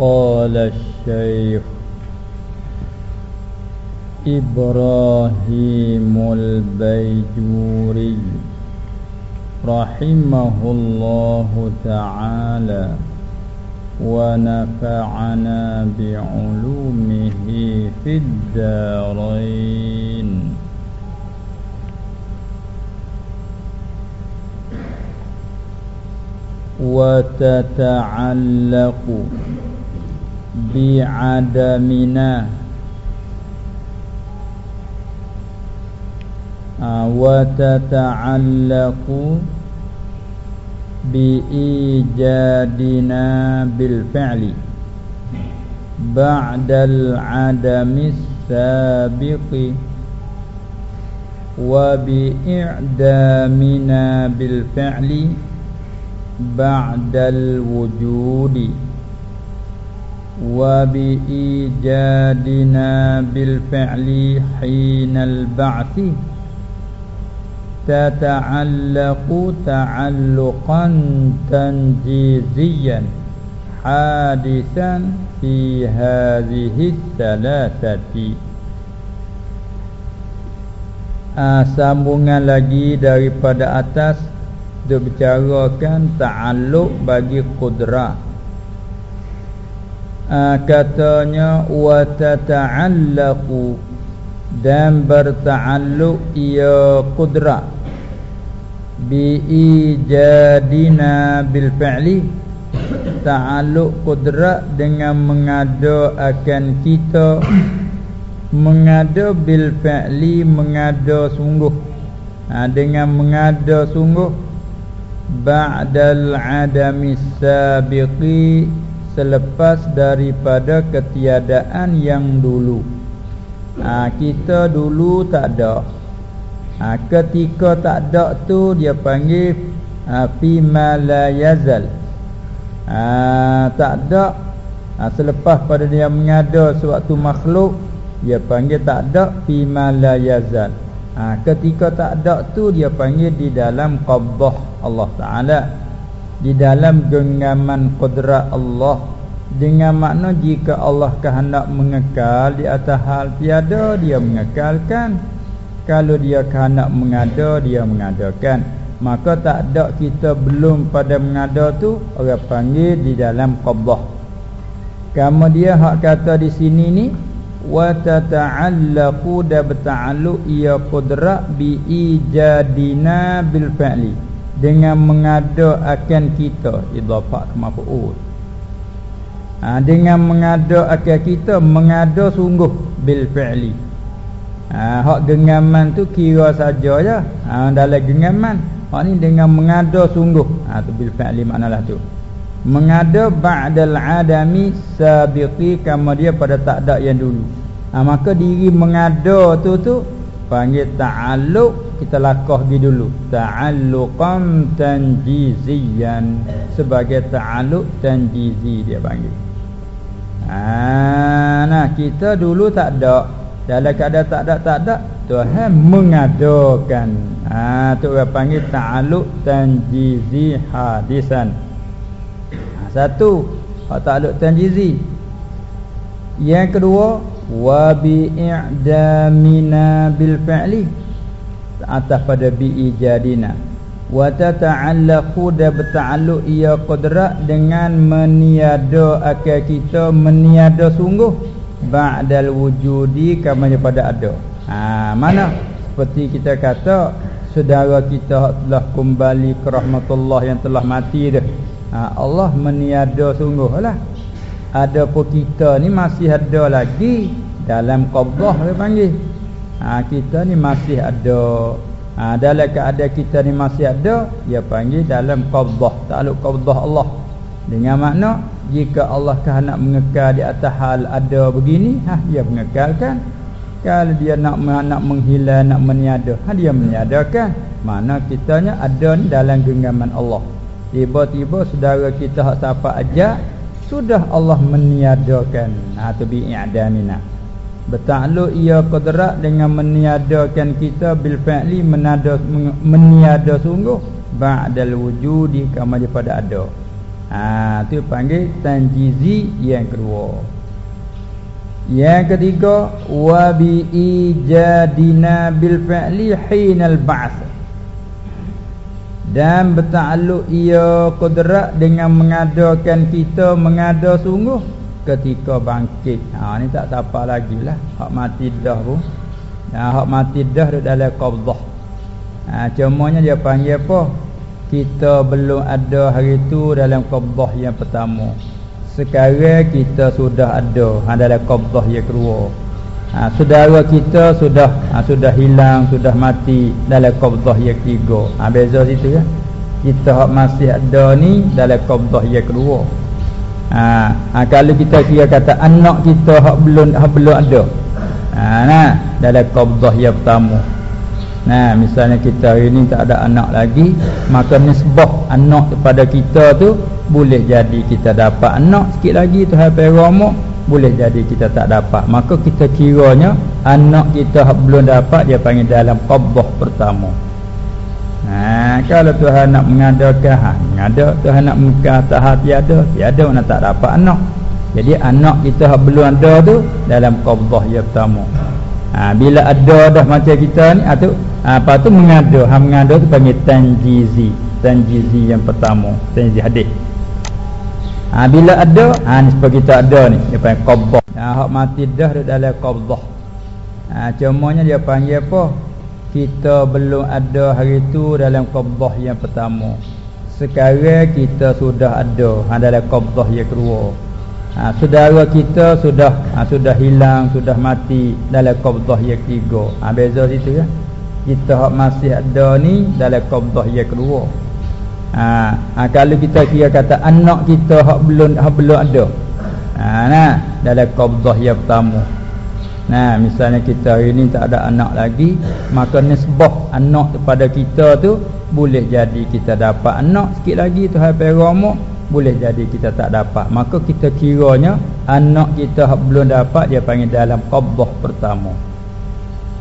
قال الشيخ إبراهيم البيجوري رحمه الله تعالى ونفعنا بعلومه في الدارين. وتتعلق bi'adamina. Ah, wa tata'allaku bi'ijadina bil-fi'li. Ba'dal adamis sabiqi wa bi'i'damina bil-fi'li ba'dal wujudi وبإيجادنا بالفعل حين البعث تتعلق تعلقا تنجيزيا حادثا في هذه الثلاثة uh, sambungan lagi daripada atas dia bicarakan ta'alluq bagi qudrah uh, katanya wa tata'allaqu dan berta'alluq ia qudrah bi ijadina bil fi'li ta'alluq qudrah dengan mengada akan kita. Mengada bil fi'li mengada sungguh. Ha, dengan mengada sungguh. Ba'dal adami sabiqi selepas daripada ketiadaan yang dulu. Ha, kita dulu tak ada. Ha, ketika tak ada tu dia panggil ha, fi ma la yazal. Ha, tak ada. Ha, selepas pada dia mengada suatu makhluk dia panggil tak ada fi ma la yazal. Ha, ketika tak ada tu dia panggil di dalam qabdah Allah Taala di dalam genggaman qudrat Allah dengan makna jika Allah kehendak mengekal di atas hal tiada dia mengekalkan. Kalau dia kehendak mengada dia mengadakan. Maka tak ada kita belum pada mengada tu orang panggil di dalam qabdah. Kemudian hak kata di sini ni wa tata'allaqu da berta'alluq ia qudrat bi ijadina bil fa'li dengan mengada akan kita idafah ke maf'ul ha, dengan mengada akan kita mengada sungguh bil fa'li ha, hak genggaman tu kira saja ya ha, dalam genggaman hak ni dengan mengada sungguh. Ha, tu bil fa'li maknalah tu. Mengada ba'dal adami sabiqi kama dia pada tak ada yang dulu. Ha, maka diri mengada tu tu panggil ta'alluq kita lakah gi dulu. Ta'alluqan tanjiziyan. Sebagai ta'alluq tanjizi dia panggil. Ha, nah kita dulu tak ada. Dalam keadaan tak ada tak ada Tuhan mengadakan. Ha, tu orang panggil ta'alluq tanjizi hadisan. Satu hak ta'alluq tanjizi. Yang kedua wa bi i'damina bil fi'li atas pada bi ijadina wa tata'allaqu da berta'alluq ia qudrat dengan meniada akal kita meniada sungguh ba'dal wujudi kama pada ada. Ha mana? Seperti kita kata saudara kita telah kembali ke rahmatullah yang telah mati dah ha, Allah meniada sungguhlah ada pun kita ni masih ada lagi dalam qabdah dia panggil ha, kita ni masih ada ha, dalam keadaan kita ni masih ada dia panggil dalam qabdah takluk qabdah Allah. Dengan makna jika Allah kehendak mengekal di atas hal ada begini ha, dia mengekalkan. Kalau dia nak nak menghilang nak meniada ha, dia meniadakan. Mana kitanya ada ni dalam genggaman Allah. Tiba-tiba saudara kita hak siapa aja sudah Allah meniadakan. Ha tu bi i'damina. Bertakluk ia qadrat dengan meniadakan kita bil fa'li menada meniada sungguh ba'dal wujudi kama daripada ada. ha tu panggil tanjizi yang kedua yang ketiga wa bi ijadina bil fi'li hinal ba'th dan bertakluk ia kudrat dengan mengadakan kita mengada sungguh ketika bangkit. Ha ni tak siapa lagi lah. Hak mati dah pun. Ha, hak mati dah dalam qabdah. Ha, Cumanya dia panggil apa? Kita belum ada hari tu dalam qabdah yang pertama. Sekarang kita sudah ada. Ha, Dalam qabdah yang kedua. Ha, Saudara kita sudah ha, Sudah hilang, sudah mati Dalam qabdah yang ketiga. Ha, Beza situ ya. Kita masih ada ni Dalam qabdah yang kedua ha, ha, Kalau kita kira kata Anak kita hak belum, hak belum ada ha, nah, Dalam qabdah yang pertama Nah, misalnya kita hari ini tak ada anak lagi, maka nisbah anak kepada kita tu boleh jadi kita dapat anak sikit lagi tu hai peromo boleh jadi kita tak dapat. Maka kita kiranya anak kita belum dapat dia panggil dalam qabdah pertama. Nah, kalau Tuhan nak mengadakan ha, mengada Tuhan nak mengkah tahap tiada, tiada mana tak dapat anak. Jadi anak kita belum ada tu dalam qabdah yang pertama. Ha, bila ada dah macam kita ni atau ha, apa tu mengada. Ha mengada tu panggil tanjizi. Tanjizi yang pertama tanjizi hadis. Ha, bila ada ha ni sebab kita ada ni dia panggil qabdah ha mati dah dalam qabdah ha cumanya dia panggil apa kita belum ada hari tu dalam qabdah yang pertama. Sekarang kita sudah ada ha dalam qabdah yang kedua. Ha, saudara kita sudah ha, sudah hilang sudah mati dalam qabdah yang ketiga. Ha, beza situ ya. Kita masih ada ni dalam qabdah yang kedua. Ha, ha, kalau kita kira kata anak kita hak belum hak belum ada. Ha, nah dalam qabdah yang pertama Nah, misalnya kita hari ni tak ada anak lagi, maka nisbah anak kepada kita tu boleh jadi kita dapat anak sikit lagi tu hai peromo boleh jadi kita tak dapat. Maka kita kiranya anak kita belum dapat dia panggil dalam qabdah pertama.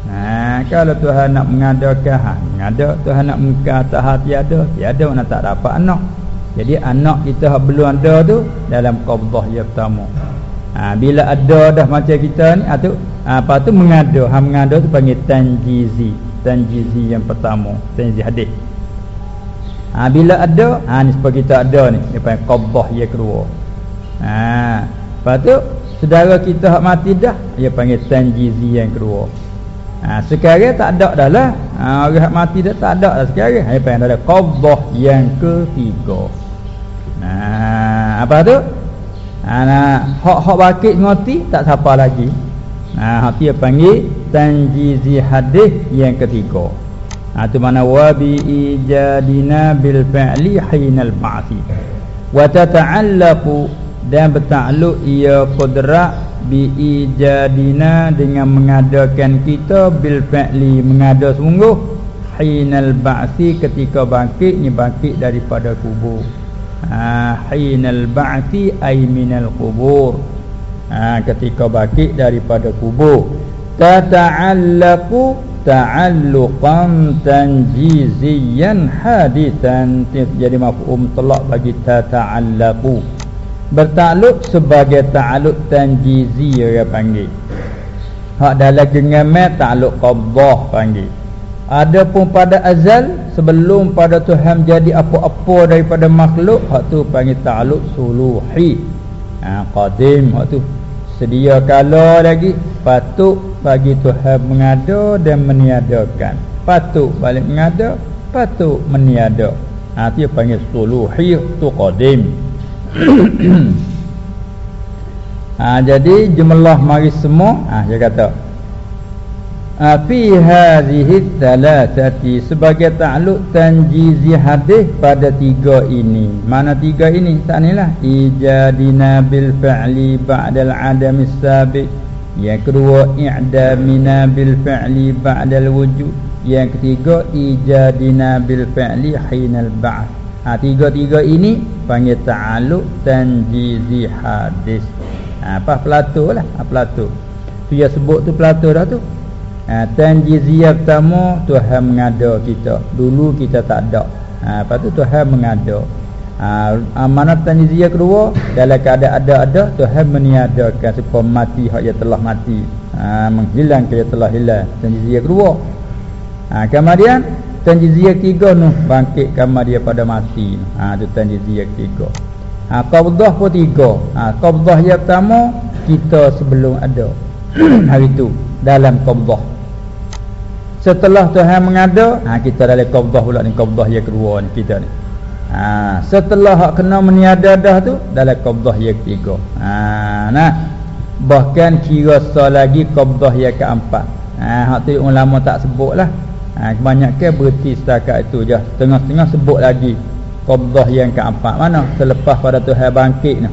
Ha kalau Tuhan nak mengadakan ha ngada Tuhan nak mengka tahap tiada tiada mana tak dapat anak. Jadi anak kita belum ada tu dalam qabdah yang pertama. Ha bila ada dah macam kita ni atau apa tu mengada ha mengada tu panggil tanjizi. Tanjizi yang pertama. Tanjizi hadis ha, Bila ada ha, Ni sebab kita ada ni. Dia panggil qabah yang kedua. Ha, Lepas tu Saudara kita hak mati dah Dia panggil tanjizi yang kedua. Ha, Sekarang tak ada dah lah. Ha, Orang hak mati dah tak ada dah sekarang. Dia panggil ada qabah yang ketiga. Ha, Apa tu? Nah, Hak-hak bakit ngoti Tak siapa lagi ha, dia panggil tanjizi hadis yang ketiga. Ha tu mana wa bi ijadina bil fa'li hinal ba'thi. Wa tata'allaqu dan bertakluk ia qudrat bi ijadina dengan mengadakan kita bil fa'li mengada sungguh hinal ba'thi ketika bangkit ni bangkit daripada kubur. Ha hinal ba'thi ay minal kubur. Ha ketika bangkit daripada kubur. Tata'allaqu ta'alluqan tanjiziyan hadithan jadi mafhum telak bagi tata'allaqu bertakluk sebagai ta'alluq tanjizi orang panggil. Hak dalam gengamat ta'alluq qabdah panggil. Adapun pada azal sebelum pada Tuhan jadi apa-apa daripada makhluk hak tu panggil ta'alluq suluhi. Ha, qadim hak tu sedia kala lagi patut bagi Tuhan mengada dan meniadakan. Patut balik mengada patut meniada. Ha dia panggil suluhi tu qadim. Ha jadi jumlah mari semua ha dia kata fi hadhihi thalathati sebagai takluk tanjizi hadis pada tiga ini. Mana tiga ini tak nilah ijadina bil fa'li ba'dal adam sabiq yang kedua i'damina bil fa'li ba'dal wujud. Yang ketiga ijadina bil fa'li hinal ba'th. Ha tiga-tiga ini panggil ta'aluk tanjizi hadis. Ha, apa pelatuh lah ha, pelatuh tu dia sebut tu pelatuh dah tu ha, Tanjiziyah pertama Tuhan mengada kita. Dulu kita tak ada. Ha, Lepas tu Tuhan mengada. Ha, mana tanjiziyah kedua dalam keadaan ada-ada Tuhan meniadakan supaya mati hak yang telah mati. Ha, menghilangkan yang telah hilang. Tanjiziyah kedua. Ha, kemudian tanjiziyah ketiga tu bangkit kamar dia pada mati. Ha, tu tanjiziyah ketiga. Ha, qabdah pun tiga. Ha, qabdah yang pertama kita sebelum ada. Hari tu dalam qabdah setelah Tuhan mengada ha, kita dalam qabdah pula ni qabdah yang kedua ni kita ni Ha, setelah hak kena meniada dah tu dalam qabdah yang ketiga. Ha, nah. Bahkan kira sa lagi qabdah yang keempat. Ha, hak tu ulama tak sebutlah. Ha, kebanyakan berhenti setakat itu je. Tengah-tengah sebut lagi qabdah yang keempat. Mana? Selepas pada Tuhan bangkit ni.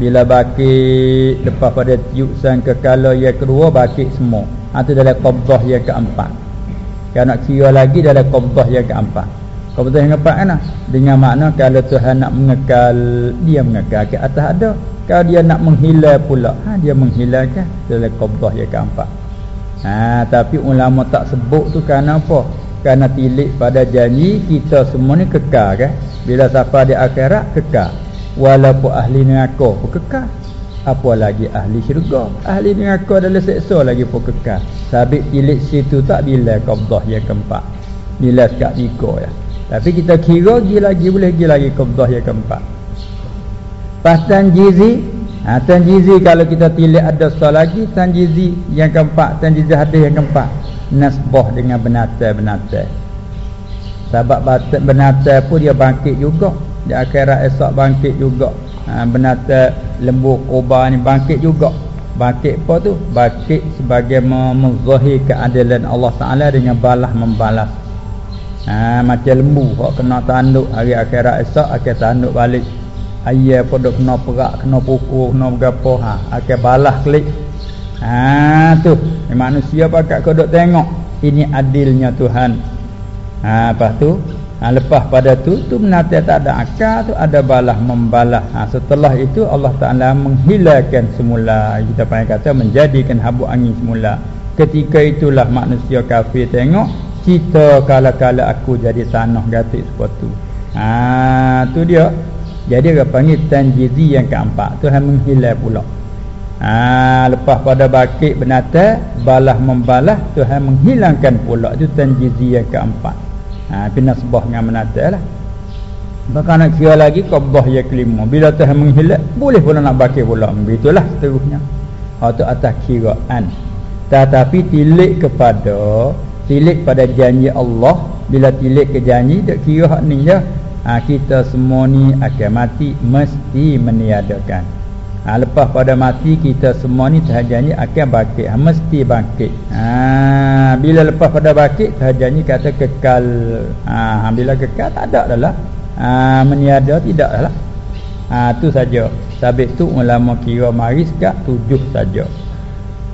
Bila bangkit lepas pada tiup sang kekala yang kedua bangkit semua. Ha, tu dalam qabdah yang keempat. Kalau nak kira lagi dalam qabdah yang keempat. Qabdah yang keempat kan? Dengan makna kalau Tuhan nak mengekal Dia mengekal ke atas ada. Kalau dia nak menghilang pula ha, Dia menghilangkan Dalam qabdah yang keempat ha, Tapi ulama tak sebut tu kerana apa? Kerana tilik pada janji Kita semua ni kekal kan Bila siapa di akhirat kekal. Walaupun ahli neraka pun kekal apa lagi ahli syurga ahli neraka adalah seksa lagi pun kekal sabit tilik situ tak bila qabdah yang keempat bila sekat tiga ya tapi kita kira lagi lagi boleh lagi lagi qabdah yang keempat. Pas tanjizi, ha, tanjizi kalau kita tilik ada satu lagi tanjizi yang keempat, tanjizi hadis yang keempat. Nasbah dengan benata-benata. Sebab benata pun dia bangkit juga. Di akhirat esok bangkit juga. Ha, benata lembu kobar ni bangkit juga. Bangkit apa tu? Bangkit sebagai memuzahir keadilan Allah Ta'ala dengan balas membalas. Ha, Macam lembu Kalau kena tanduk hari akhirat esok Akan tanduk balik. Ayah pun dah kena perak Kena pukul Kena berapa ha, Akan balas klik. Ha, tu. Manusia pakat kau duk tengok Ini adilnya Tuhan. Ha, Lepas tu ha, Lepas pada tu Tu menata tak ada akal tu Ada balas membalas ha, Setelah itu Allah Ta'ala menghilangkan semula. Kita panggil kata Menjadikan habuk angin semula. Ketika itulah manusia kafir tengok Cita kala-kala aku jadi tanah gatik sepatu. Ha, tu dia. Jadi dia panggil tanjizi yang keempat Tuhan menghilang pula. Ha, lepas pada bakit benata balah membalah Tuhan menghilangkan pula. Itu tanjizi yang keempat ha, pina sebah dengan benata lah. Maka nak kira lagi qabah yang kelima. Bila Tuhan menghilang boleh pula nak bakit pula. Itulah seterusnya. Atau atas kiraan. Tetapi tilik kepada tilik pada janji Allah. Bila tilik ke janji tak kira hak ni je. Ha, kita semua ni akan mati mesti meniadakan ha, lepas pada mati kita semua ni terjanji akan bangkit. Ha, mesti bangkit. Ha, bila lepas pada bangkit terjanji kata kekal. Ha, ha, bila kekal tak ada adalah ha, meniada tidak adalah ha, tu saja. Sabit tu ulama kira maris kat tujuh saja.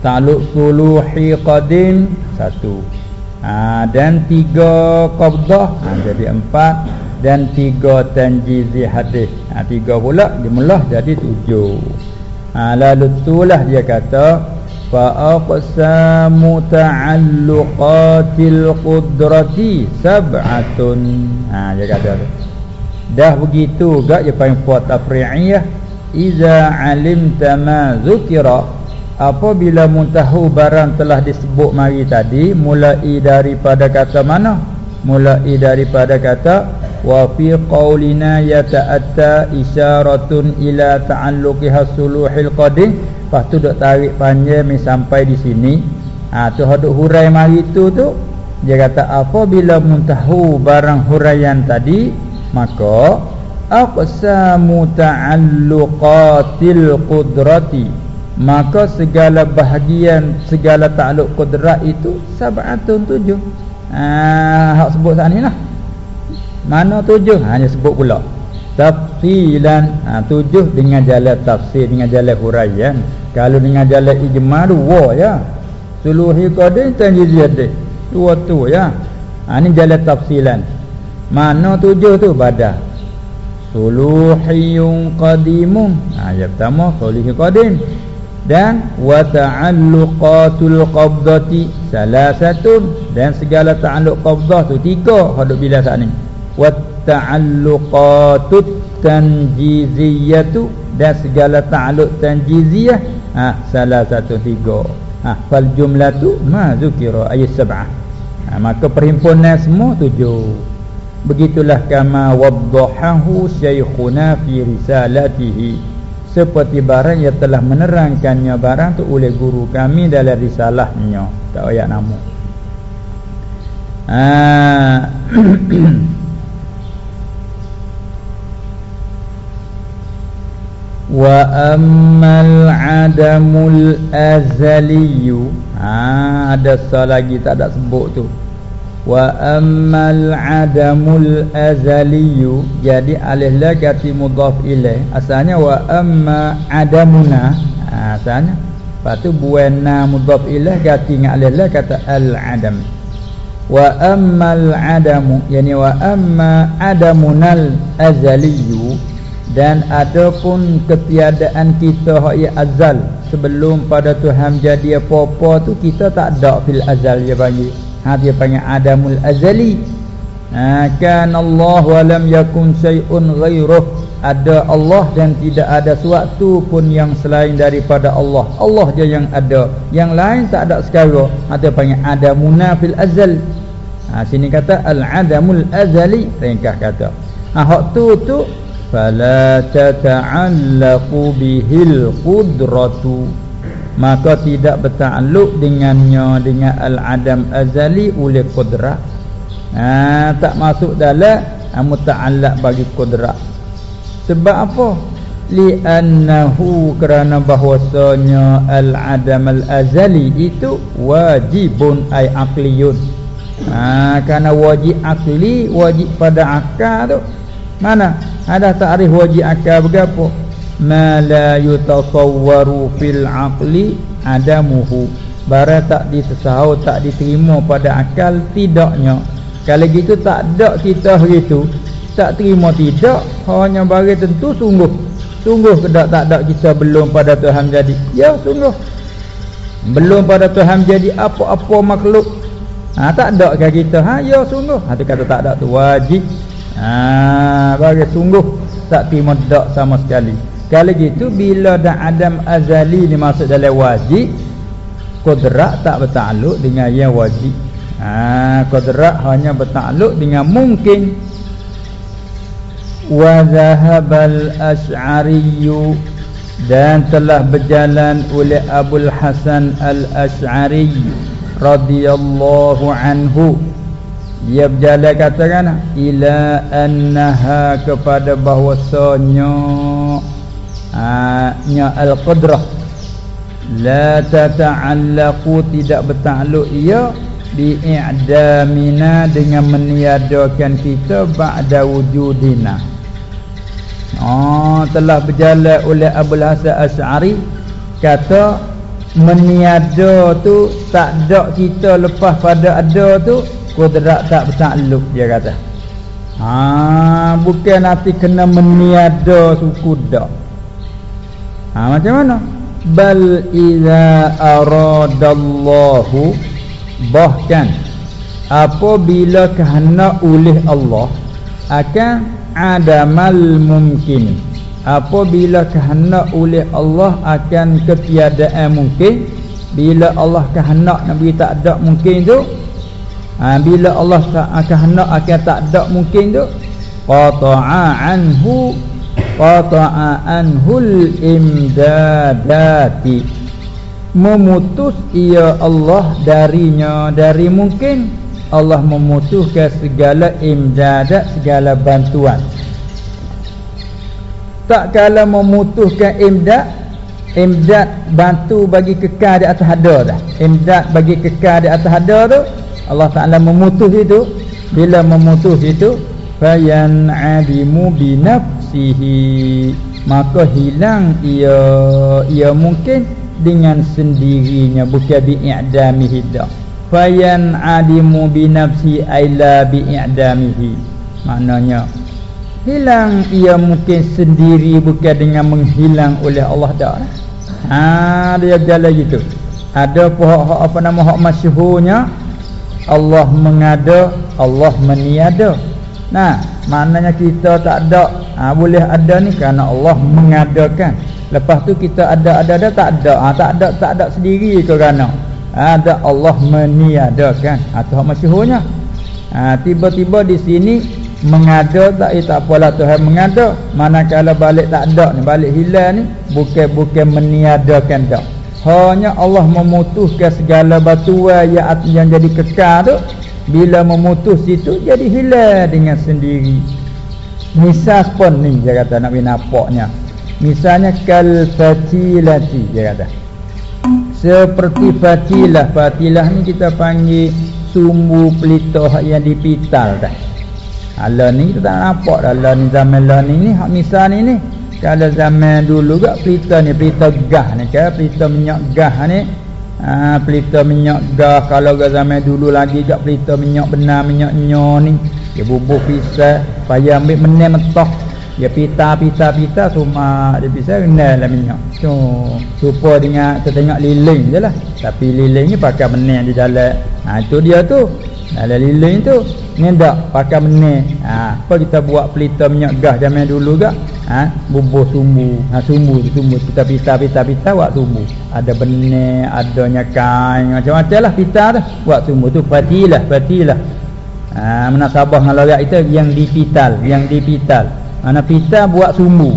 Ta'luk suluhi qadim Satu. Ha, dan tiga qabdah. Ha, jadi empat dan tiga tanjizi hadis. Ha, tiga pula dimulah jadi tujuh. Ha, lalu itulah dia kata fa aqsamu ta'alluqatil qudrati sab'atun. Ha dia kata dah begitu gak dia panggil puat tafri'iyah iza alimta ma zukira. Apabila muntahu barang telah disebut mari tadi mulai daripada kata mana? Mulai daripada kata wa fi qaulina yata'atta isyaratun ila ta'alluqi hasuluhil qadim lepas tu dok tarik panjang sampai di sini. Ha tu haduk hurai mari tu tu. Dia kata apabila muntahu barang huraian tadi maka aqsamu ta'alluqatil qudrati. Maka segala bahagian segala takluk kudrat itu sab'atun tujuh. Ah hak sebut sana lah mana tujuh? Ha, hanya sebut pula. Tafsilan ha, tujuh dengan jalan tafsir dengan jalan huraian. Kalau dengan jalan ijma dua ya. Suluhi qadim tanjiziyah dua tu ya. Ha, ini jalan tafsilan. Mana tujuh tu? Badah suluhiyun qadimun. Ha, yang pertama suluhi qadim dan wa ta'alluqatul qabdati salasatun. Dan segala ta'alluq qabdah tu tiga hadap bila saat ni wa ta'alluqatut tanjiziyatu. Dan segala ta'alluq tanjiziyah ha, salah satu tiga. Ha, fal jumlatu ma zukira ayat sab'ah. Ha, maka perhimpunan semua tujuh. Begitulah kama waddahahu syaikhuna fi risalatihi. Seperti barang yang telah menerangkannya barang tu oleh guru kami dalam risalahnya. Tak ayat nama ah wa ammal adamul azaliyu ha ada salah lagi tak ada sebut tu. wa ammal adamul azaliyu jadi alih kati mudhaf ilaih asalnya wa amma adamuna ha asalnya. Lepas tu buana mudhaf ilaih kati dengan alih kata al adam wa ammal adamu yani wa amma adamunal azaliyu dan adapun ketiadaan kita hak ya azal sebelum pada Tuhan jadi apa-apa tu kita tak ada fil azal dia panggil. Ha dia panggil adamul azali. Ha kan Allah wa lam yakun syai'un ghairuh. Ada Allah dan tidak ada sesuatu pun yang selain daripada Allah. Allah je yang ada. Yang lain tak ada sekali ha dia panggil adamuna fil azal. Ha sini kata al-adamul azali. Ringkas kata. Ha hak tu tu fala tata'allaqu bihil qudratu maka tidak bertakluk dengannya dengan al-adam azali oleh qudrat. Ha tak masuk dalam ha, muta'allaq bagi qudrat. Sebab apa? Li'annahu kerana bahwasanya al-adam al-azali itu wajibun ay aqliyun ha, Kerana wajib akli Wajib pada akal tu Mana? Ada ta'rif wajib akal berapa? Ma la yutasawwaru fil aqli Adamuhu Bara tak disesahau Tak diterima pada akal Tidaknya Kalau gitu tak ada kita gitu Tak terima tidak Hanya bagi tentu sungguh Sungguh tak ada kita belum pada Tuhan jadi Ya sungguh Belum pada Tuhan jadi apa-apa makhluk Ha tak ada kita? Ha ya sungguh. Ha tu kata tak ada tu wajib. Ha bagi sungguh tak terima dak sama sekali. Kalau gitu bila dah Adam azali ni masuk dalam wajib, qudrat tak bertakluk dengan yang wajib. Ha qudrat hanya bertakluk dengan mungkin. Wa zahabal asy'ari dan telah berjalan oleh Abul Hasan al-Asy'ari radhiyallahu anhu ia berjalan katakan ila annaha kepada bahwasanya nya al-qadrah la tata'allaqu tidak bertakluk ia bi i'damina dengan meniadakan kita ba'da wujudina. Oh telah berjalan oleh Abu Hasan Asy'ari kata meniada tu tak ada kita lepas pada ada tu kudrat tak bertakluk dia kata. Ha bukan nanti kena meniada suku dak. Ha macam mana? Bal iza aradallahu bahkan apabila kehendak oleh Allah akan adamal mumkin apabila kehendak oleh Allah akan ketiadaan mungkin. Bila Allah kehendak nabi tak ada mungkin tu ha, bila Allah kehendak akan tak ada mungkin tu qata'a anhu qata'a anhul imdadati. Memutus ia Allah darinya. Dari mungkin Allah memutuskan segala imdadat segala bantuan. Tak kala memutuskan imdad imdad bantu bagi kekal di atas ada dah. Imdad bagi kekal di atas ada tu Allah Taala memutus itu. Bila memutus itu fayan adimu bi nafsihi maka hilang ia. Ia mungkin dengan sendirinya. Bukan bi i'damihi dah fayan adimu bi nafsi aila bi i'damihi maknanya hilang ia mungkin sendiri bukan dengan menghilang oleh Allah dah ha dia jalan gitu. Ada pohon apa nama hak masyhurnya Allah mengada Allah meniada Nah, maknanya kita tak ada. Ha, boleh ada ni kerana Allah mengadakan. Lepas tu kita ada ada ada tak ada. Ha, tak ada tak ada sendiri ke kerana ada Allah meniadakan. Atau ha, masyhurnya. Ha, tiba-tiba di sini mengada tak eh, tak apalah Tuhan mengada. Manakala balik tak ada ni, balik hilang ni bukan bukan meniadakan dak. Hanya Allah memutuskan segala batuan yang yang jadi kekal tu bila memutus itu jadi hilang dengan sendiri. Misal pun ni dia kata nak nampaknya misalnya kal fatilati dia kata. Seperti fatilah. Fatilah ni kita panggil sumbu pelita yang dipital dah. Ala ni kita tak nampak dah. Ala ni zaman lah ni ni misal ni ni kalau zaman dulu gak pelita ni pelita gas ni kan pelita minyak gas ni ha, pelita minyak gas kalau ke zaman dulu lagi kat pelita minyak benar minyak nyo ni dia bubuh pisah payah ambil menem mentah dia pita pita pita semua dia pisah kenal lah minyak. Tu supa dengan kita tengok liling je lah. Tapi liling ni pakai menem di jalan ha, itu dia tu. Dalam lilin tu ni tak pakai menih ha, apa kita buat pelita minyak gas zaman dulu gak ha, bubuh sumbu. Ha, sumbu sumbu. Kita pita pita pita buat sumbu. Ada benih adanya kain macam-macam lah pita tu. Buat sumbu tu fatilah fatilah ha, menasabah dengan lorak itu yang dipital yang dipital. Mana pita buat sumbu.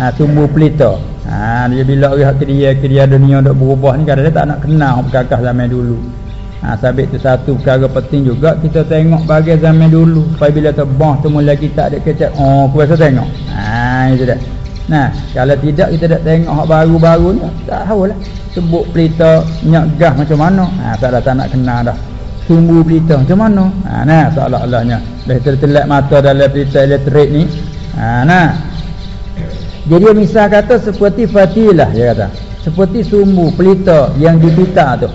Ha, sumbu pelita. Ha, dia bila orang kerja kerja dunia dok berubah ni kadang-kadang tak nak kenal kakak zaman dulu Ha, sabit tu satu perkara penting juga kita tengok bagi zaman dulu. Apabila terbang tu mula kita ada kecek. Oh, kuasa tengok. Ha, itu dah. Nah, kalau tidak kita tak tengok hak baru-baru ni, tak tahu lah. Sebut pelita minyak gas macam mana. Ha, tak ada tak nak kenal dah. Sumbu pelita macam mana. Ha, nah, seolah-olahnya. Dah tertelak mata dalam pelita elektrik ni. Ha, nah. Jadi misal kata seperti fatilah dia kata. Seperti sumbu pelita yang dipita tu.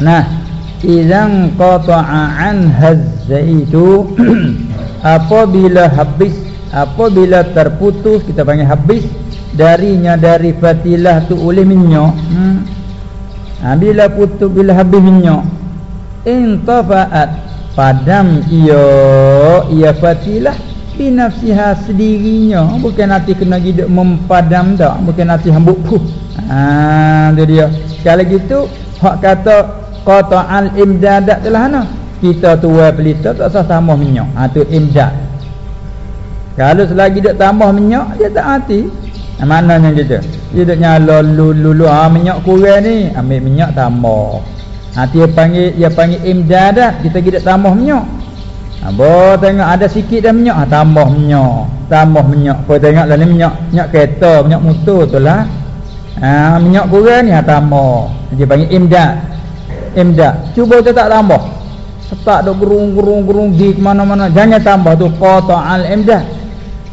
Nah, idzan qata'a an hazzaitu apabila habis apabila terputus kita panggil habis darinya dari fatilah tu oleh minyak hmm. ha, bila putus bila habis minyak intafa'at padam ia ia fatilah binafsiha sendirinya. Bukan nanti kena hidup mempadam tak bukan nanti hambuk puh. Ha, tu dia. Kalau gitu hak kata qata'al imdadat telah ana kita tuai pelita tak usah tambah minyak. Ha tu imdad. Kalau selagi dia tambah minyak dia tak mati ha, maknanya gitu dia dak nyala lulu ha minyak kurang ni. Ambil minyak tambah. Ha dia panggil dia panggil imdadat kita kita tambah minyak. Ha bo tengok ada sikit dah minyak. Ha tambah minyak. Tambah minyak. Apa tengoklah ni minyak minyak kereta minyak motor tu lah. Ha minyak kurang ni ha tambah. Dia panggil imdad imdad cuba kita tak tambah. Setak dok gerung gerung gerung di mana-mana. Jangan tambah tu qata al imdad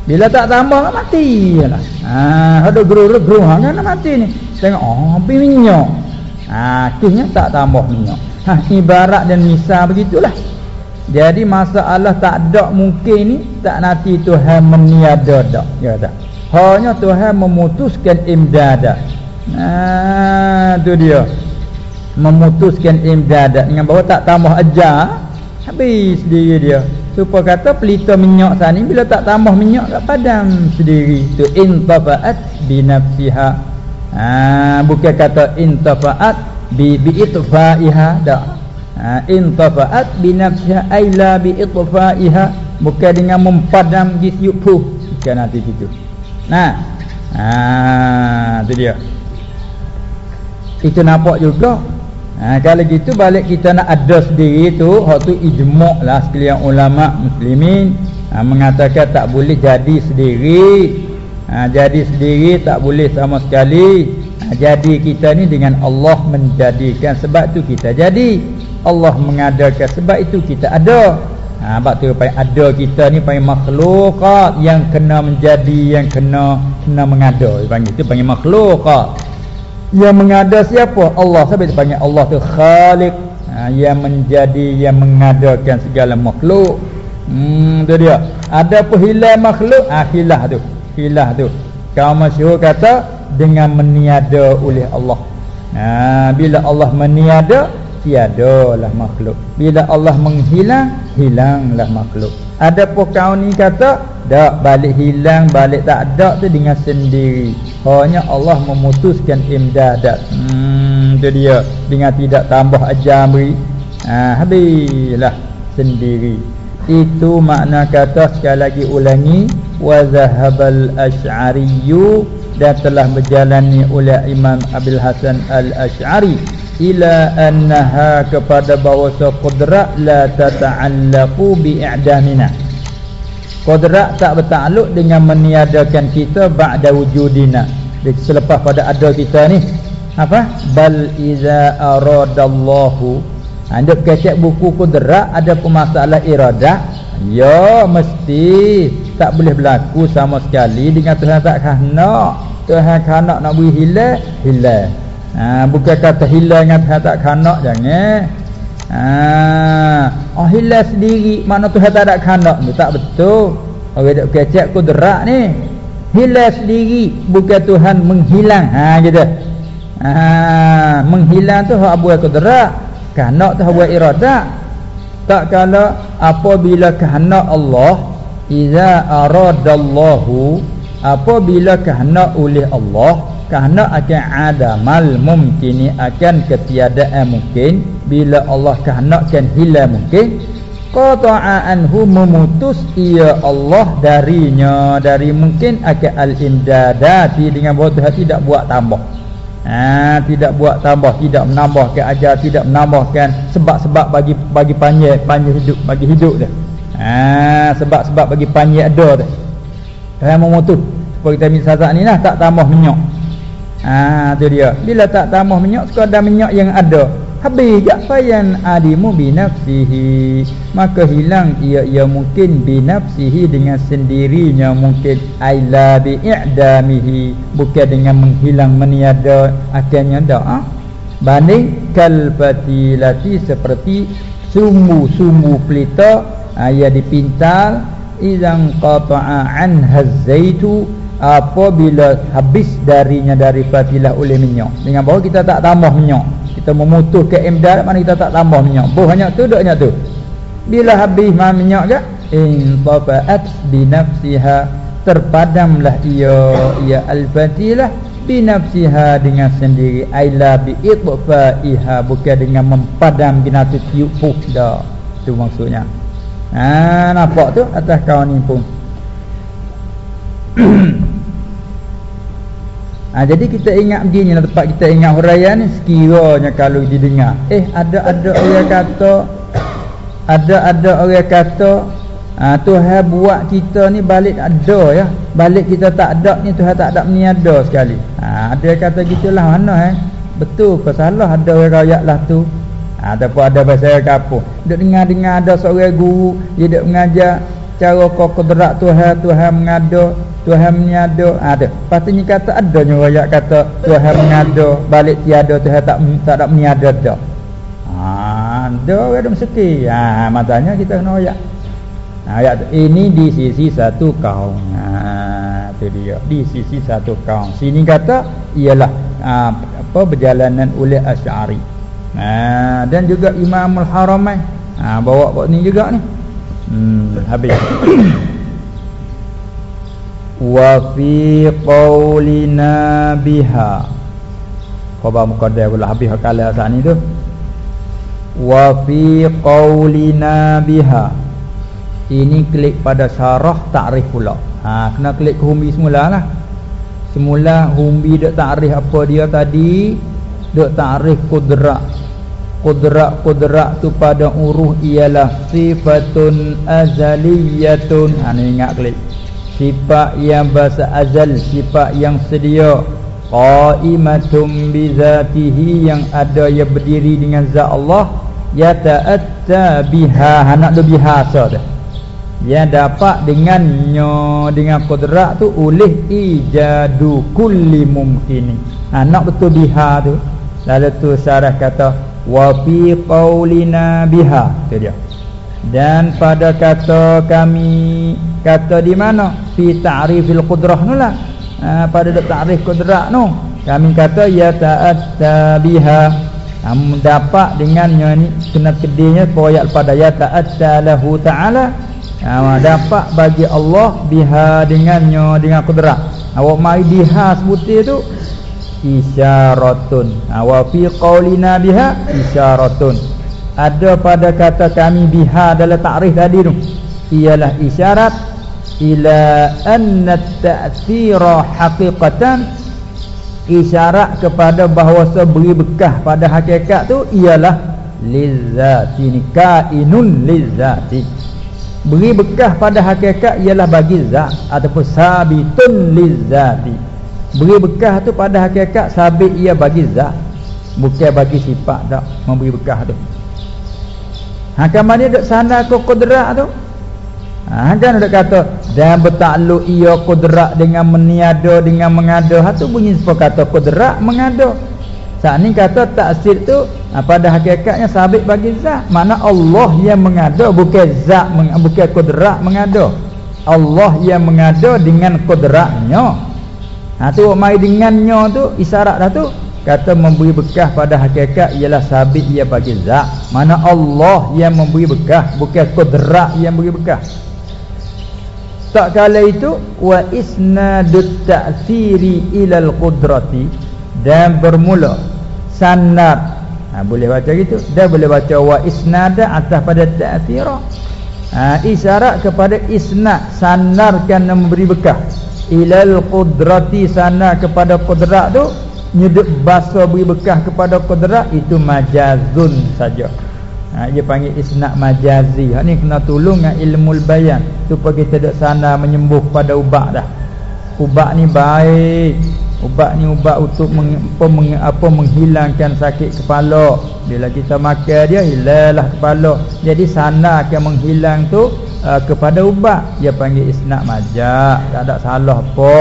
bila tak tambah mati lah ha ada gerung gerung ha nak mati ni. Tengok oh habis minyak. Ha tak tambah minyak. Ha ibarat dan misal begitulah. Jadi masalah tak ada mungkin ni tak nanti Tuhan meniada dak ya tak hanya Tuhan memutuskan imdad ha tu dia memutuskan imdadat. Dengan bahawa tak tambah ajar habis sendiri dia. Supaya kata pelita minyak sana bila tak tambah minyak tak padam sendiri tu intafaat binafsiha ha, bukan kata intafaat bi bi itfaiha dak ha, intafaat binafsiha ai la bi itfaiha. Bukan dengan mempadam gisyuk puh. Bukan nanti gitu nah. Ha tu dia. Itu nampak juga Ha, kalau gitu balik kita nak ada sendiri tu hak tu ijma' lah sekalian ulama muslimin ha, mengatakan tak boleh jadi sendiri. Ha, jadi sendiri tak boleh sama sekali. Ha, jadi kita ni dengan Allah menjadikan sebab tu kita jadi. Allah mengadakan sebab itu kita ada. Ha, sebab tu pai ada kita ni pai makhlukat yang kena menjadi yang kena kena mengada. Panggil tu panggil makhlukat yang mengada siapa? Allah. Sebab panggil Allah tu khaliq ha, yang menjadi yang mengadakan segala makhluk. Hmm tu dia. Ada pun hilang makhluk? Ah hilah tu. Hilah tu. Kaum masyhur kata dengan meniada oleh Allah. Ha, bila Allah meniada tiadalah makhluk. Bila Allah menghilang hilanglah makhluk. Ada kau ni kata tak balik hilang balik tak ada tu dengan sendiri. Hanya Allah memutuskan imdadat. Hmm tu dia. Dengan tidak tambah ajamri. Ha habislah sendiri. Itu makna kata sekali lagi ulangi wa zahabal asy'ariyyu dan telah berjalani oleh Imam Abil Hasan Al-Asy'ari ila annaha kepada bahawa qudrat la tata'allaqu bi'idamina. Qudrat tak bertakluk dengan meniadakan kita ba'da wujudina. Selepas pada ada kita ni. Apa? Bal iza aradallahu. Anda kecek buku qudrat ada pemasalah iradah ya mesti tak boleh berlaku sama sekali dengan Tuhan tak kahna Tuhan kahna nak beri hilang hilang Ha, bukan kata hilang dengan Tuhan tak kanak jangan. Ha, oh hilang sendiri mana Tuhan tak ada kanak tu tak betul. Orang dak kecek kudrat ni. Hilang sendiri bukan Tuhan menghilang. Ha gitu. Ha, menghilang tu hak buat kudrat. Kanak tu buat iradah. Tak kala apabila kehendak Allah iza aradallahu apabila kehendak oleh Allah kerana akan ada mal mungkin akan ketiadaan mungkin bila Allah kehendakkan hilang mungkin qata'a anhu memutus ia Allah darinya. Dari mungkin akan al-imdadati dengan Tuhan tidak buat tambah. Ha, tidak buat tambah tidak menambahkan ajar tidak menambahkan sebab-sebab bagi bagi panjang panjang hidup bagi hidup dia. Ha, sebab-sebab bagi panjang ada tu Tuhan memutus. Seperti kita misal ni lah tak tambah minyak Ah ha, tu dia. Bila tak tambah minyak sekadar minyak yang ada. Habis jak fayan adimu binafsihi. Maka hilang ia ia mungkin binafsihi dengan sendirinya mungkin aila bi i'damihi bukan dengan menghilang meniada akhirnya dak ha? Banding kalfatilati seperti sumbu-sumbu pelita ha, ia dipintal idzan qata'a an hazaitu apabila habis darinya dari fatilah oleh minyak. Dengan bahawa kita tak tambah minyak kita memutus ke imdad mana kita tak tambah minyak. Boh hanya tu deknya tu. Bila habis mah minyak ke? In tafaat bi nafsiha terpadamlah ia ia al-fatilah bi nafsiha dengan sendiri. Aila bi itfaiha bukan dengan mempadam binatu tiup dah. Tu maksudnya. Ha nampak tu atas kawan ni pun ha, jadi kita ingat begini lah tempat kita ingat huraian ni sekiranya kalau didengar eh ada-ada orang kata ada-ada orang kata ha, Tuhan buat kita ni balik ada ya balik kita tak ada ni Tuhan tak ada ni ada sekali. Ha, ada yang kata gitulah mana eh? Betul ke salah ada orang rakyat lah tu? Ha, ataupun ada bahasa kapur duk dengar-dengar ada seorang guru dia duk mengajar cara kau kudrat Tuhan Tuhan mengada Tuhan mengada ada. Ha, patutnya kata adanya ayat kata Tuhan mengada balik tiada Tuhan tak tak ada meniada dah ha ada ada mesti. Ha matanya kita kena ha, ayat tu ini di sisi satu kaum. Ha tu dia. Di sisi satu kaum. Sini kata ialah ha, apa perjalanan oleh asy'ari. Ha dan juga imamul haramain ha bawa bawa ni juga ni hmm, habis. Wa fi qaulina biha. Khabar muqaddar pula habis kala saat ni tu. Wa fi qaulina biha. Ini klik pada syarah takrif pula. Ha kena klik ke humbi semulalah semula humbi dak takrif apa dia tadi dak takrif qudrat Kudrak-kudrak tu pada uruh ialah sifatun azaliyatun. Ha, Ini ingat klik. Sifat yang bahasa azal Sifat yang sedia. Qa'imatum bizatihi Yang ada yang berdiri dengan zat Allah. Ya ta'atta biha. Ha, tu biha dah Yang dapat dengannya Dengan kudrak tu Oleh ijadu kulli Anak ha, betul biha tu. Lalu tu syarah kata wa fi qaulina biha. Itu dia. Dan pada kata kami kata di mana? Fi ta'rifil qudrah nulah ha, pada ta'rif qudrah nu kami kata ya ta'atta biha. Ha, mendapat dengannya ni kena kedainya ayat pada ya ta'attalahu ta'ala. Ha, dapat bagi Allah biha dengannya dengan kudrat awak mai biha sebutir tu isyaratun. Ha, wa fi qaulina biha isyaratun. Ada pada kata kami biha dalam takrif tadi tu. Ialah isyarat ila anna ta'thira haqiqatan. Isyarat kepada bahawa beri bekah pada hakikat tu ialah lizzati kainun lizzati beri bekah pada hakikat ialah bagi zat ataupun sabitun lizzati beri bekah tu pada hakikat sabit ia bagi zat bukan bagi sifat tak memberi bekah tu Ha kan mana duk sana ke kudrat tu? Ha kan duk kata dan bertakluk ia kudrat dengan meniada dengan mengada. Ha tu bunyi sepa kata kudrat mengada. Saat ni kata taksir tu ha, pada hakikatnya sabit bagi zat. Mana Allah yang mengada bukan zat bukan kudrat mengada. Allah yang mengada dengan kudratnya. Ha tu mai dengannya tu isyarat dah tu kata memberi bekah pada hakikat ialah sabit ia bagi zat mana Allah yang memberi bekah bukan kudrat yang memberi bekah. Tak kala itu wa isnadut ta'thiri ilal qudrati dan bermula sanad. Ha, boleh baca gitu? Dan boleh baca wa isnada atas pada ta'thira. Ha, isyarat kepada isnad sanarkan memberi bekah ilal qudrati sana kepada kudrat tu nyedek basa beri bekah kepada kudrat itu majazun saja. Ha, dia panggil isnak majazi. Ha ni kena tolong dengan ilmu bayan supaya kita dek sana menyembuh pada ubat dah. Ubat ni baik. Ubat ni ubat untuk meng, apa, meng, apa menghilangkan sakit kepala. Bila kita makan dia hilanglah kepala. Jadi sana akan menghilang tu uh, kepada ubat. Dia panggil isnak majaz. Tak ada salah apa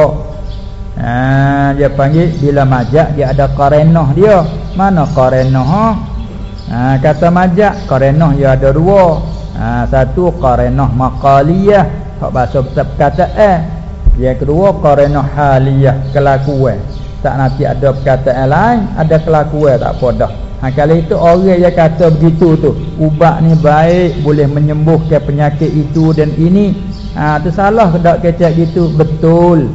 ha, dia panggil bila majak dia ada qarinah dia mana qarinah ha? ha kata majak qarinah dia ada dua ha satu qarinah maqaliyah hak bahasa kata eh yang kedua qarinah haliyah kelakuan tak nanti ada perkataan lain ada kelakuan tak apa dah ha kalau itu orang yang kata begitu tu ubat ni baik boleh menyembuhkan penyakit itu dan ini ha tu salah tak kecek gitu? Betul.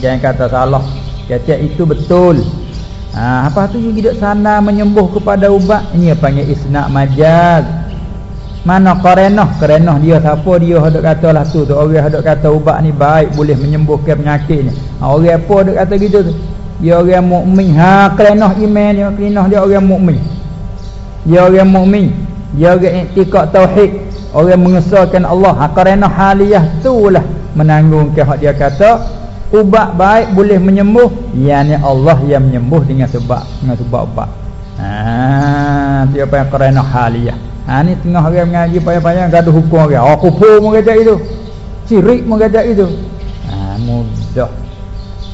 Jangan kata salah. Kata itu betul. Ha, Apa tu yang hidup sana menyembuh kepada ubat? Ini yang panggil isnak majaz. Mana karenah Karenah dia siapa dia Hadap kata lah tu, tu Orang hadap kata ubat ni baik Boleh menyembuhkan penyakit ni. Ha, Orang apa hadap kata gitu tu Dia orang mukmin. Ha karenah iman dia Karenah dia orang mukmin. Dia orang mukmin. Dia orang iktikak tauhid. Orang mengesahkan Allah. Ha, Karenah haliyah tu lah Menanggungkan hak dia kata ubat baik boleh menyembuh yakni Allah yang menyembuh dengan sebab dengan sebab ubat. Ha dia apa kerana haliyah ha ni tengah orang mengaji payah-payah gaduh hukum orang. Oh kufur mengajak itu. Syirik mengajak itu. Ha mudah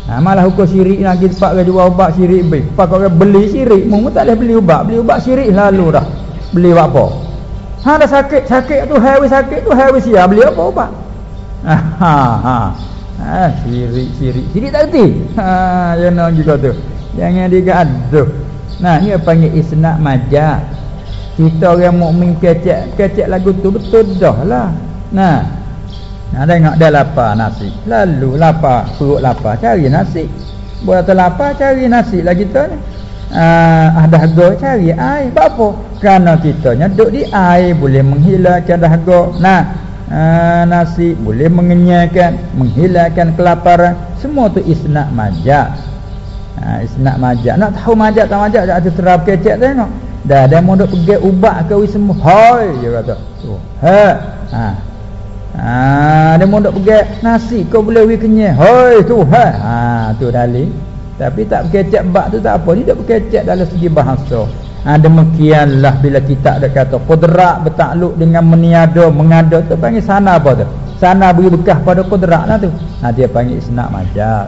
ha malah hukum syirik lagi tempat orang jual ubat syirik be pak orang beli syirik mu tak boleh beli ubat beli ubat syirik lalu dah beli ubat apa ha dah sakit sakit tu hawi sakit tu hawi sia beli apa ubat ha ha Ha, sirik sirik. Sirik tak reti. Ha, ya nak juga tu. Jangan digaduh. Nah, ni panggil isnak majak. Kita orang mukmin kecek, kecek lagu tu betul dah lah. Nah. Nah, tengok dia lapar nasi. Lalu lapar, perut lapar, cari nasi. Buat lapar cari nasi lah kita ni. Ah, uh, dahaga cari air. Apa? Kerana kita duduk di air boleh menghilangkan dahaga. Nah, ha, nasi boleh mengenyangkan menghilangkan kelaparan semua tu isnak majak ha, isnak majak nak tahu majak tak majak tak ada terap kecek tengok dah dah mau duk pergi ubat ke semua hai dia kata tu ha ha ha dia duk pergi nasi kau boleh wi kenyang hai tu ha tu dalil tapi tak kecek bak tu tak apa. Ni tak kecek dalam segi bahasa. Ha, demikianlah bila kita ada kata kudrak bertakluk dengan meniada mengada. Tu panggil sana apa tu? Sana beri bekah pada kudrak lah tu. Ha, dia panggil isnak majak.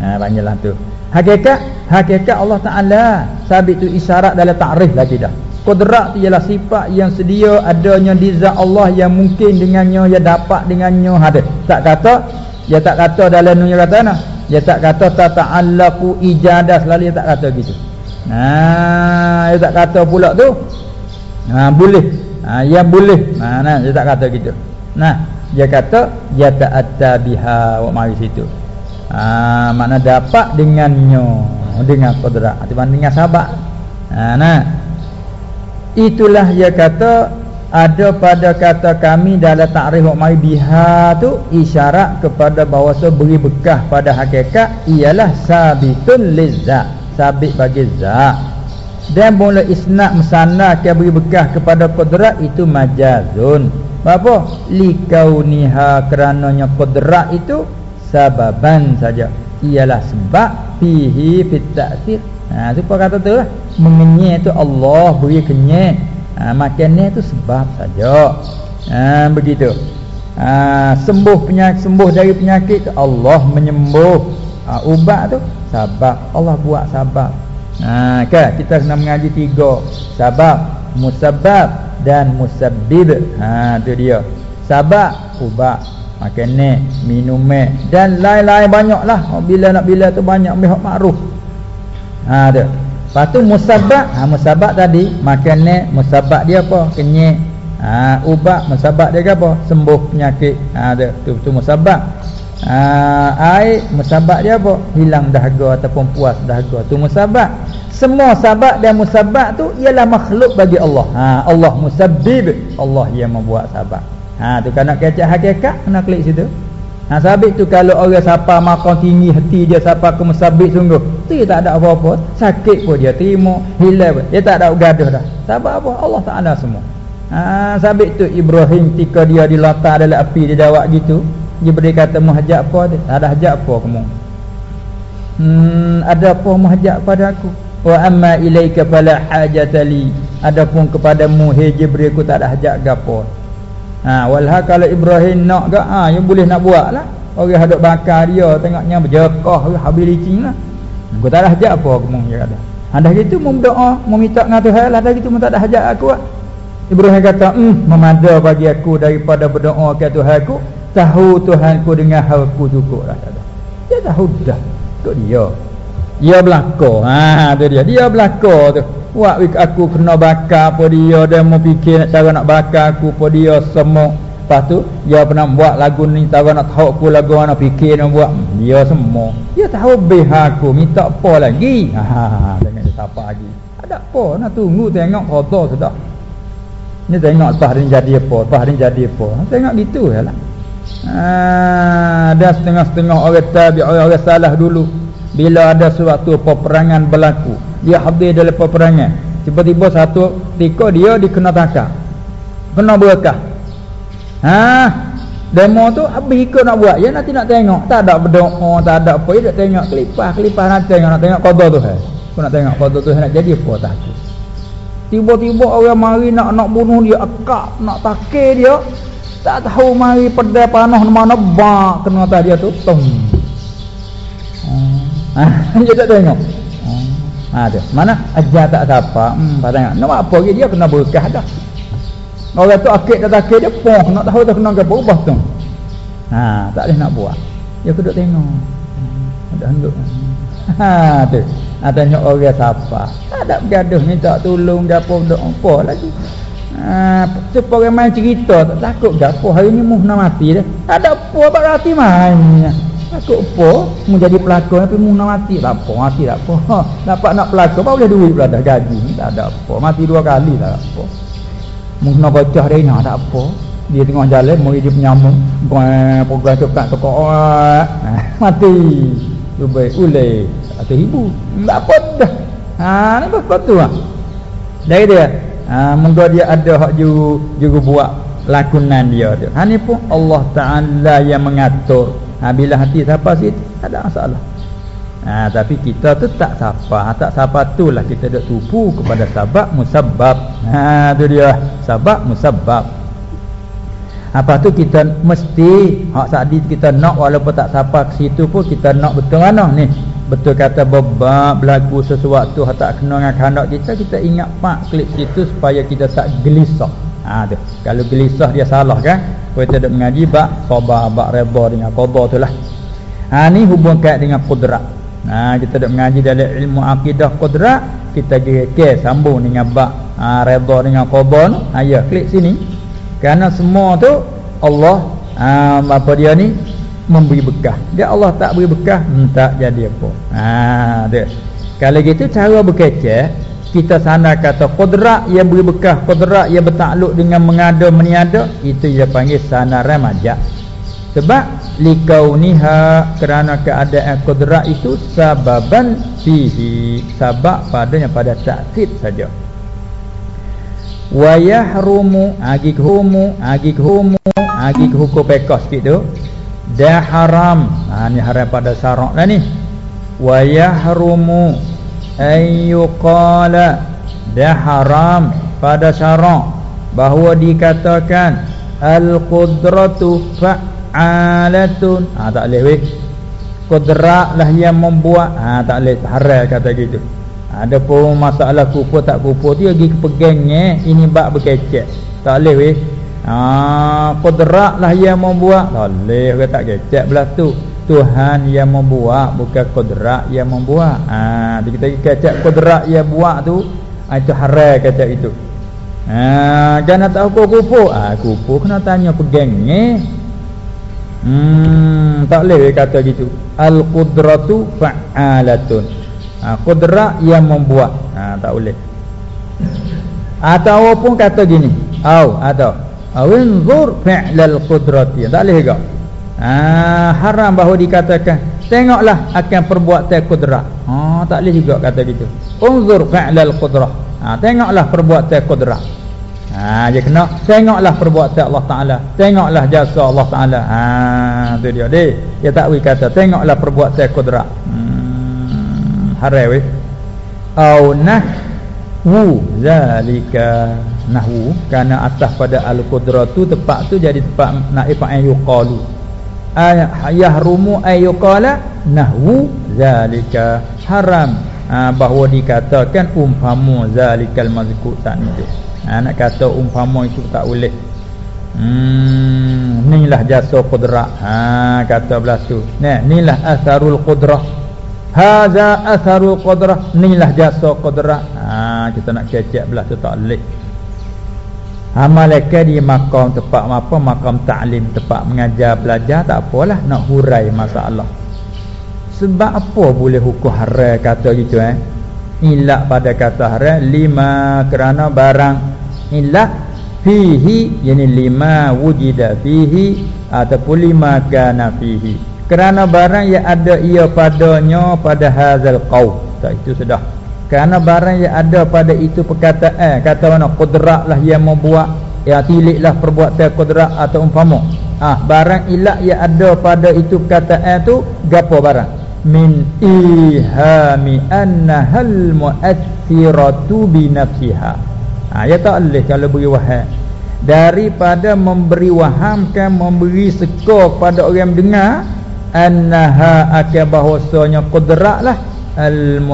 Ha, panggil lah tu. Hakikat hakikat Allah Ta'ala sabit tu isyarat dalam ta'rif lagi dah kudrak tu ialah sifat yang sedia adanya di zat Allah yang mungkin dengannya yang dapat dengannya ada tak kata dia tak kata dalam dunia kata mana dia tak kata ta ta'allaku ijadah selalu dia tak kata gitu Nah, dia tak kata pula tu. Ha boleh. Ha ya boleh. Ha nah dia tak kata gitu. Nah, dia kata ya ta'atta biha wa mari situ. Ha makna dapat dengannya dengan qudrat atau dengan sahabat. Ha nah. Itulah dia kata ada pada kata kami dalam takrif wa mari biha tu isyarat kepada bahawa beri bekah pada hakikat ialah sabitun lizzat sabit bagi zat dan mula isnad musanna ke beri bekah kepada qudrat itu majazun. Apa? Likauniha kerananya qudrat itu sababan saja. Ialah sebab fihi fit ha siapa kata tu lah? Mengenye tu Allah beri kenye ha makannya itu sebab saja. Ha begitu. Ha sembuh penyakit sembuh dari penyakit Allah menyembuh. Ha, ubat tu sabab. Allah buat sabab. Ha kan? Kita kena mengaji tiga. Sabab musabab dan musabbib. Ha tu dia. Sabab ubat makan ni minum dan lain-lain banyaklah. Oh, bila nak bila tu banyak mihak makruf ha tu lepas tu musabab ha musabab tadi makan ni musabab dia apa kenyek ha ubat musabab dia apa sembuh penyakit ha tu tu, tu musabab Ah, air musabab dia apa? Hilang dahaga ataupun puas dahaga. Tu musabab. Semua sabab dan musabab tu ialah makhluk bagi Allah. Ha, Allah musabbib. Allah yang membuat sabab. Ha, tu nak kecek hakikat, kena klik situ. Ha, sabit tu kalau orang siapa makan tinggi hati dia siapa ke musabib sungguh. Tu tak ada apa-apa. Sakit pun dia terima, hilang pun. Dia tak ada gaduh dah. Sabab apa? Allah tak ada semua. Ha, sabit tu Ibrahim ketika dia dilatar dalam api dia jawab gitu. Jibril kata mu hajat apa dia? Ada hajat apa kamu? Hmm, ada apa mu hajat pada aku? Wa amma ilaika fala hajata li. Adapun kepadamu hai Jibril aku tak ada hajat gapo. Ha, walha kalau Ibrahim nak ke ha, yang boleh nak buatlah. Orang hadap bakar dia tengoknya berjekah habis licin lah. Aku tak ada hajat apa kamu dia kata. Ada gitu mu berdoa, mu minta dengan Tuhan lah, ada gitu mu tak ada hajat aku. Ibrahim kata, "Hmm, memada bagi aku daripada berdoa ke Tuhan aku." tahu Tuhanku dengan halku cukup lah dia tahu dah tu dia dia belaka ha tu dia. Dia belaka tu. Buat aku kena bakar apa dia. Dia mau fikir nak cara nak bakar aku apa dia. Semua. Lepas tu dia pernah buat lagu ni cara nak tahu aku lagu mana fikir nak buat. Dia semua. Dia tahu beh aku minta apa lagi? Ha, ha, ha jangan dia apa lagi. Ada apa. Nak tunggu tengok kotor sudah ni tengok lepas ni jadi apa lepas ni jadi apa. Tengok gitu ya lah. Ah, ada setengah-setengah orang tabi orang, orang salah dulu bila ada suatu peperangan berlaku dia hadir dalam peperangan. Tiba-tiba satu ketika dia dikena takar kena berkah. Ha? Demo tu habis ikut nak buat. Ya nanti nak tengok. Tak ada berdoa tak ada apa. Dia tengok kelipah kelipah nak tengok nak tengok qada tu hai aku nak tengok qada tu nak jadi apa takut tiba-tiba orang mari nak nak bunuh dia akak nak takir dia. Tak tahu mari pedai panah mana bak kena atas dia tu tung ha dia tak tengok. Ha tu mana? Ajar tak siapa hmm tak tengok. Nak apa lagi? Dia kena berkah dah. Orang tu akid tak akid dia poh. Nak tahu tak kena ke berubah tu. Ha tak boleh nak buat. Dia kena tengok. Ada henduk. Ha tu. Ha tengok orang siapa tak ada bergaduh minta tolong gapo apa lagi. Ha, supaya main cerita. Tak takut apa. Hari ni mu nak mati dah. Tak ada apa abang rati main. Takut apa mu jadi pelakon tapi mu nak mati tak apa mati tak apa. Ha, dapat nak pelakon apa boleh duit pula dah gaji tak ada apa. Mati dua kali tak apa. Mu nak baca hari ni tak apa. Dia tengah jalan mu dia penyambung. Buat program cepat toko. Ha, mati. Cuba ulai atau ibu. Tak apa dah. Ha ni apa tu ah. Dari dia ha, Moga dia ada hak juga, juga buat lakonan dia tu ha, ni pun Allah Ta'ala yang mengatur ha, Bila hati siapa situ Tak ada masalah. Ha, Tapi kita tu tak siapa ha, Tak siapa tu lah kita duk tupu kepada sabab musabab ha, tu dia. Sabab musabab apa tu kita mesti hak sadi kita nak walaupun tak siapa ke situ pun kita nak betul mana ni? Betul kata bebab berlaku sesuatu yang tak kena dengan kehendak kita kita ingat pak klik situ supaya kita tak gelisah ha tu kalau gelisah dia salah kan? Kita dak mengaji bak sabar bak redha dengan qada tu lah. Ha ni hubung kait dengan qudrat. Ha kita dak mengaji dalam ilmu akidah qudrat kita gerak sambung dengan bak ha, redha dengan qadha ha, ya klik sini. Kerana semua tu Allah ha, apa dia ni? Memberi bekah. Dia Allah tak beri bekah hmm, tak jadi apa. Ha dia. Kalau gitu cara berkecek kita sana kata qudrat yang beri bekah qudrat yang bertakluk dengan mengada meniada itu dia panggil sana ramajak sebab likauniha kerana keadaan qudrat itu sababan fihi sabab padanya pada takkid saja. Wa yahrumu agikhumu agikhumu agikhuku pekos sikit tu. Dah haram ha ni haram pada syarak dah ni. Wa yahrumu ayyuqala dah haram pada syarak bahawa dikatakan al qudratu fa alatun ha, tak boleh weh. Kudrak lah yang membuat. Ha, tak boleh. Haram kata gitu. Ada pun masalah kupu tak kupu tu lagi kepegangnya ini bak berkecek. Tak boleh weh. Ha, kudrak lah yang membuat. Tak boleh ke tak kecek belah tu Tuhan yang membuat bukan kudrak yang membuat ha, kita kecek kudrak yang buat tu ha, itu haram kata itu ha, jangan tahu kupu-kupu ha, kupu kena tanya pegangnya Hmm, tak boleh kata gitu. Al-qudratu fa'alatun. Ha, qudrat yang membuat. Ha, tak boleh. Atau pun kata gini. Au, atau awinzur fi'lal qudrati. Tak boleh ke? Ha, haram bahawa dikatakan tengoklah akan perbuatan qudrat. Ha, tak boleh juga kata gitu. Unzur fi'lal qudrah. Ha, tengoklah perbuatan qudrat. Ha dia kena tengoklah perbuatan Allah Taala. Tengoklah jasa Allah Taala. Ha tu dia deh. Dia tak wi kata tengoklah perbuatan kudrat. Hmm harai weh. Au nahwu zalika nahwu kerana atas pada al qudratu tempat tu jadi tempat naib fa'il yuqalu. Yahrumu ayyuqala nahwu zalika. Haram. Ha, bahawa dikatakan umpamu zalikal mazkur tadi ha, nak kata umpama itu tak boleh. Hmm inilah jasa qudrah. Ha kata belah tu nah inilah asarul qudrah. Hadza asarul qudrah. Inilah jasa qudrah. Ha kita nak kecek belah tu tak boleh Amalkan di makam tempat apa? Makam ta'lim tempat mengajar belajar? Tak apalah nak hurai masalah. Sebab apa boleh hukum haram? Kata gitu eh. Ilak pada kata haram lima kerana barang ilak fihi yani lima wujida fihi ataupun lima kana fihi. Kerana barang yang ada ia padanya pada hazal qaul tak itu sudah kerana barang yang ada pada itu perkataan kata mana qudrat lah yang membuat ya tiliklah perbuatan qudrat atau umpama. Ah barang ilak yang ada pada itu perkataan tu gapo barang? Min ihami annahal mu'athiratu bi nafsiha. Ha, ya tak boleh kalau beri waham daripada memberi wahamkan memberi seko kepada orang dengar annaha akan bahwasanya qudrat lah al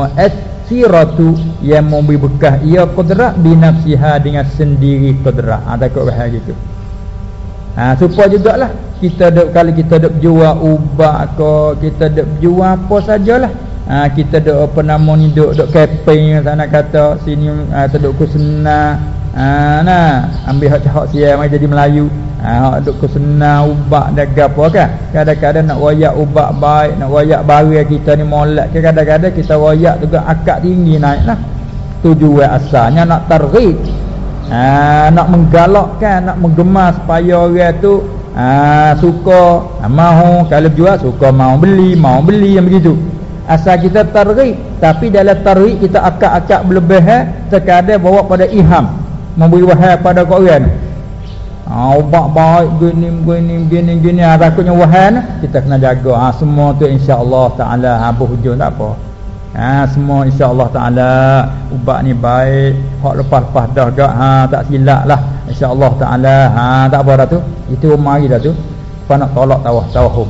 mu'athiratu yang memberi bekah ia qudrat bi nafsiha dengan sendiri qudrat ha, takut bahaya gitu. Ha, supaya jugalah kita dok kali kita dok jual ubat ke kita dok jual apa sajalah. Ha, kita dok apa nama ni dok dok keping sana kata sini ha, dok kusena ha, nah ambil hak hak sia mai jadi Melayu ha hak dok kusena ubat daga apa kan? Kadang-kadang nak wayak ubat baik nak wayak baru kita ni molek ke kadang-kadang kita wayak juga akak tinggi naiklah. Tujuan asalnya nak targhib. Ha, nak menggalakkan nak menggemar supaya orang tu Ah suka ha, mahu. Kalau jual suka mau beli mau beli yang begitu. Asal kita targhib tapi dalam targhib kita akak-akak berlebih eh, terkadang bawa pada iham. Memberi wahai pada orang ha, ubat baik gini gini gini gini. Ha, takutnya wahai kita kena jaga. Ha, semua tu insya-Allah taala ha berhujung tak apa. Ha, semua insya-Allah taala ubat ni baik. Hak lepas-lepas dah gak ha tak silap lah. insya-Allah taala ha tak apa dah tu. Itu mari dah tu. Apa nak tolak tawah tawahum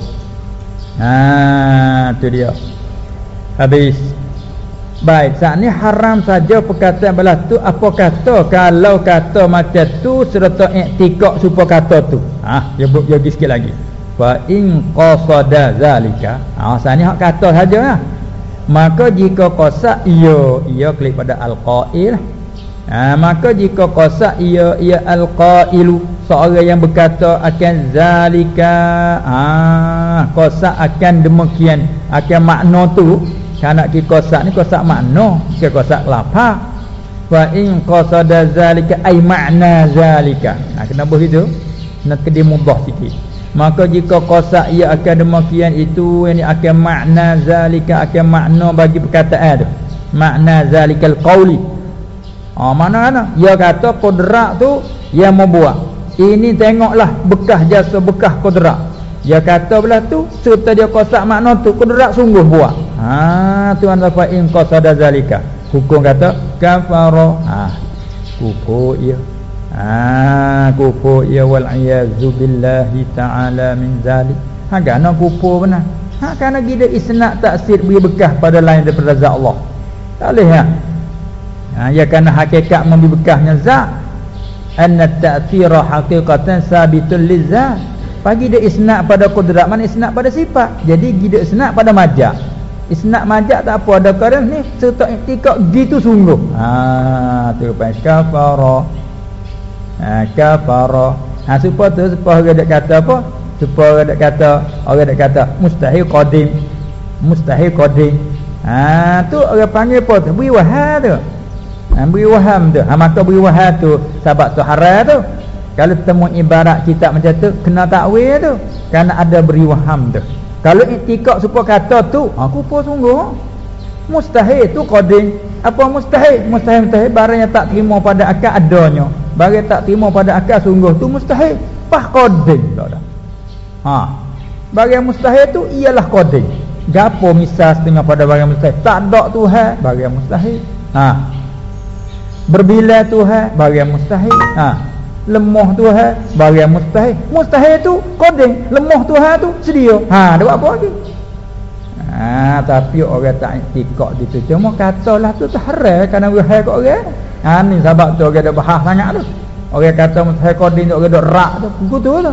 ha tu dia. Habis baik saat ni haram saja perkataan belah tu. Apa kata? Kalau kata macam tu serta iktikad supaya kata tu. Ha dia lagi sikit lagi. Fa in qasada zalika. Ha saat ni hak kata saja lah maka jika qasak ia ia klik pada al-qail. Ha, maka jika qasak ia ia al-qailu. Seorang yang berkata akan zalika. Ah ha, akan demikian. Akan makna tu kana ki qasak ni qasak makna ke qasak lapar fa in qasada zalika ay makna zalika ha, kenapa itu nak kedi mudah sikit Maka jika qasak ia akan demikian itu ini akan makna zalika akan makna bagi perkataan tu. Makna zalikal qauli. Oh mana mana? Dia kata qudrat tu yang membuat. Ini tengoklah bekas jasa bekas qudrat. Dia kata belah tu serta dia qasak makna tu qudrat sungguh buat. Ha tuan dapat in qasada zalika. Hukum kata kafara. Ha kufur ia. Ah kufur ya wal iazu billahi taala min zalik. Ha kana kufur benar. Ha kana kita isnad taksir beri bekah pada lain daripada zat Allah. Tak boleh ya. Ha ya kana hakikat memberi bekahnya zat. Anna ta'thira haqiqatan sabitul lizat. Pagi dia isnad pada kudrat mana isnad pada sifat. Jadi kita isnad pada majak. Isnad majak tak apa. Ada kerana ni serta iktikad gitu sungguh. Ha tu pas kafara ha, kafara ha supaya tu supaya orang dak kata apa? Supaya orang dak kata orang dak kata mustahil qadim. Mustahil qadim. Ha tu orang panggil apa tu? Beri waham tu. Ha, beri waham tu. Ha maka beri waham tu. Sebab tu haram tu. Kalau temu ibarat kitab macam tu kena takwil tu. Kerana ada beri waham tu kalau iktikad supaya kata tu aku pun sungguh. Mustahil tu qadim apa mustahil? Mustahil mustahil. Barang yang tak terima pada akal adanya. Bagi tak terima pada akal sungguh tu mustahil. Pah qadim tak ada ha. Bagi mustahil tu ialah qadim gapo misal setengah pada bagi mustahil? Tak ada tuhan bagi mustahil. Ha. Berbila tuhan bagi mustahil. Ha lemah tuhan bagi mustahil mustahil tu qadim lemah tuhan tu sedia ha ada apa lagi Ha, tapi orang tak iktikad itu cuma katalah tu tahrir kerana wahai kat orang Ha ni sebab tu orang dah bahas sangat tu. Orang kata mustahil qadin tu orang dak rak tu. Begitu tu.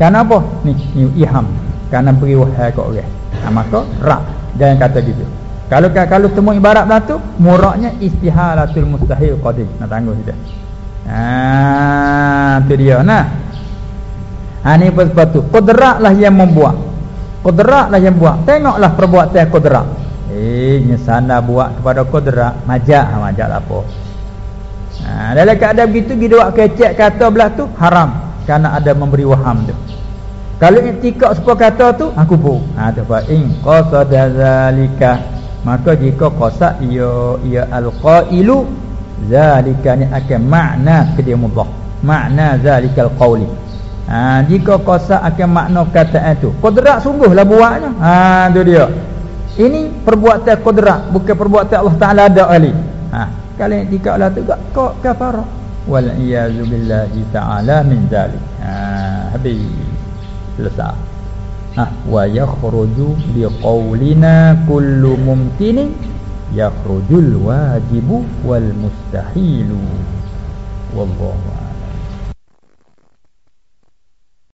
Kenapa? Ni ni iham. Karena beri wahai kat orang. Ha maka rak. Jangan kata gitu. Kalau kalau temu ibarat dah tu, muraknya istihalatul mustahil qadin. Nak tangguh kita. Ha tu dia nah. Ha ni sebab tu. Qudratlah yang membuat. Qudratlah yang buat. Tengoklah perbuatan qudrat. Eh, nyesana buat kepada qudrat, majak, ha, majak apa? Ha, dalam keadaan begitu kita buat kecek kata belah tu haram kerana ada memberi waham tu. Kalau iktikad supaya kata tu aku pun. Ha tu fa in qasada zalika maka jika qasad ia ia alqailu zalika ni akan makna kedia mudah. Makna zalikal qauli. Ha jika qasad akan makna kata itu. Qudrat sungguhlah buatnya. Ha tu dia. Ini perbuatan qudrat bukan perbuatan Allah Taala ada ali. Ha kalau etika lah tu kok kafara wal iyazu billahi ta'ala min zalik ha habis selesai ha wa yakhruju bi qawlina kullu mumkin يخرج الواجب والمستحيل. والله أعلم.